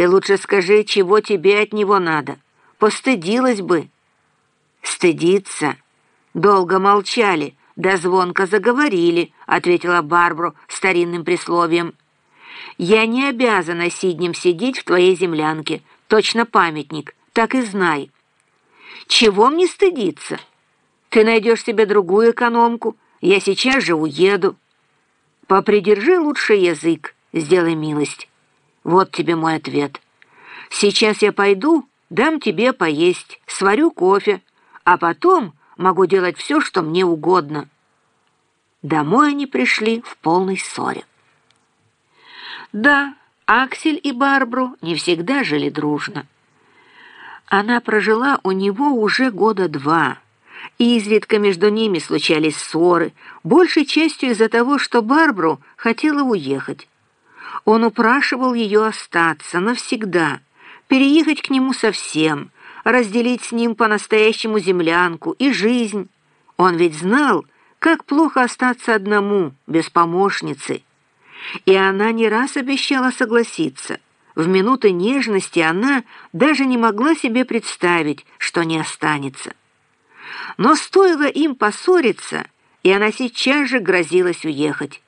Ты лучше скажи, чего тебе от него надо. Постыдилась бы». «Стыдиться?» «Долго молчали, да звонко заговорили», — ответила Барбару старинным присловием. «Я не обязана сиднем сидеть в твоей землянке, точно памятник, так и знай». «Чего мне стыдиться? Ты найдешь себе другую экономку, я сейчас же уеду». «Попридержи лучше язык, сделай милость». Вот тебе мой ответ. Сейчас я пойду, дам тебе поесть, сварю кофе, а потом могу делать все, что мне угодно. Домой они пришли в полной ссоре. Да, Аксель и Барбру не всегда жили дружно. Она прожила у него уже года два, и изредка между ними случались ссоры, большей частью из-за того, что Барбру хотела уехать. Он упрашивал ее остаться навсегда, переехать к нему совсем, разделить с ним по-настоящему землянку и жизнь. Он ведь знал, как плохо остаться одному, без помощницы. И она не раз обещала согласиться. В минуты нежности она даже не могла себе представить, что не останется. Но стоило им поссориться, и она сейчас же грозилась уехать.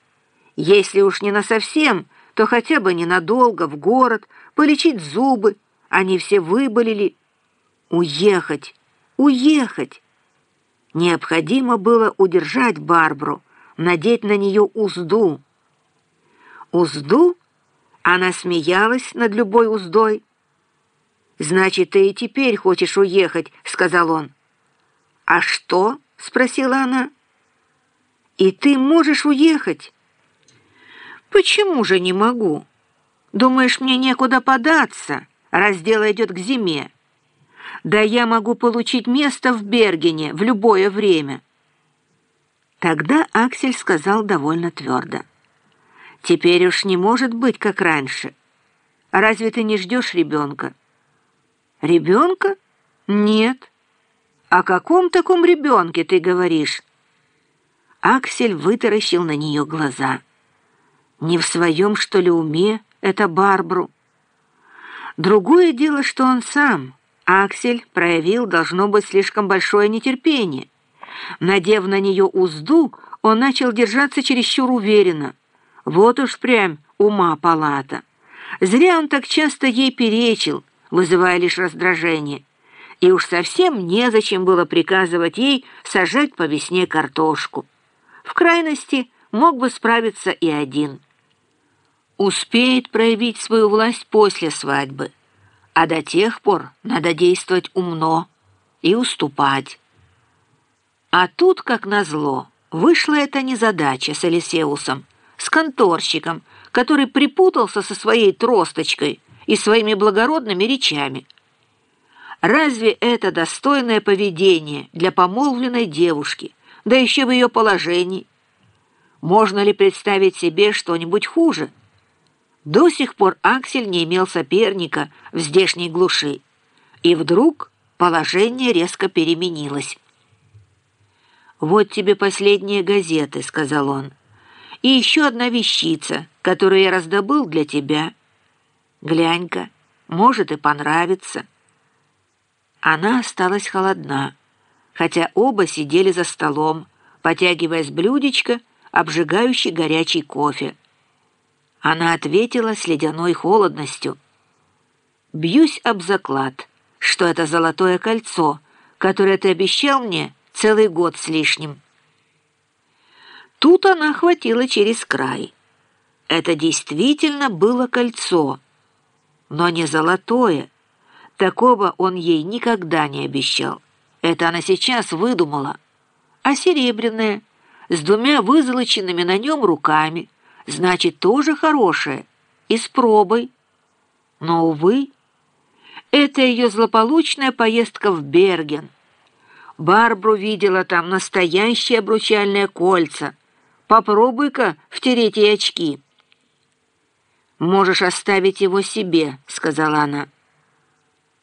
Если уж не насовсем, то хотя бы ненадолго в город, полечить зубы. Они все выболели. Уехать, уехать. Необходимо было удержать Барбару, надеть на нее узду. Узду? Она смеялась над любой уздой. «Значит, ты и теперь хочешь уехать», — сказал он. «А что?» — спросила она. «И ты можешь уехать?» «Почему же не могу? Думаешь, мне некуда податься, раз дело идет к зиме? Да я могу получить место в Бергене в любое время». Тогда Аксель сказал довольно твердо. «Теперь уж не может быть, как раньше. Разве ты не ждешь ребенка?» «Ребенка? Нет. О каком таком ребенке ты говоришь?» Аксель вытаращил на нее глаза. Не в своем, что ли, уме это Барбру? Другое дело, что он сам, Аксель, проявил, должно быть, слишком большое нетерпение. Надев на нее узду, он начал держаться чересчур уверенно. Вот уж прям ума палата. Зря он так часто ей перечил, вызывая лишь раздражение. И уж совсем незачем было приказывать ей сажать по весне картошку. В крайности мог бы справиться и один успеет проявить свою власть после свадьбы, а до тех пор надо действовать умно и уступать. А тут, как назло, вышла эта незадача с Элисеусом, с конторщиком, который припутался со своей тросточкой и своими благородными речами. Разве это достойное поведение для помолвленной девушки, да еще в ее положении? Можно ли представить себе что-нибудь хуже – до сих пор Аксель не имел соперника в здешней глуши. И вдруг положение резко переменилось. «Вот тебе последние газеты», — сказал он. «И еще одна вещица, которую я раздобыл для тебя. Глянь-ка, может и понравится». Она осталась холодна, хотя оба сидели за столом, потягивая с блюдечка обжигающий горячий кофе. Она ответила с ледяной холодностью. «Бьюсь об заклад, что это золотое кольцо, которое ты обещал мне целый год с лишним». Тут она хватила через край. Это действительно было кольцо, но не золотое. Такого он ей никогда не обещал. Это она сейчас выдумала. А серебряное, с двумя вызолоченными на нем руками, значит, тоже хорошее, и с пробой. Но, увы, это ее злополучная поездка в Берген. Барбру видела там настоящие обручальные кольца. Попробуй-ка втереть ей очки. «Можешь оставить его себе», — сказала она.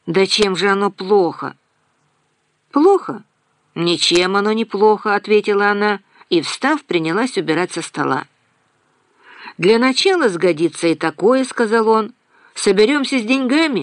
«Да чем же оно плохо?» «Плохо?» «Ничем оно не плохо», — ответила она, и, встав, принялась убирать со стола. «Для начала сгодится и такое», — сказал он. Соберемся с деньгами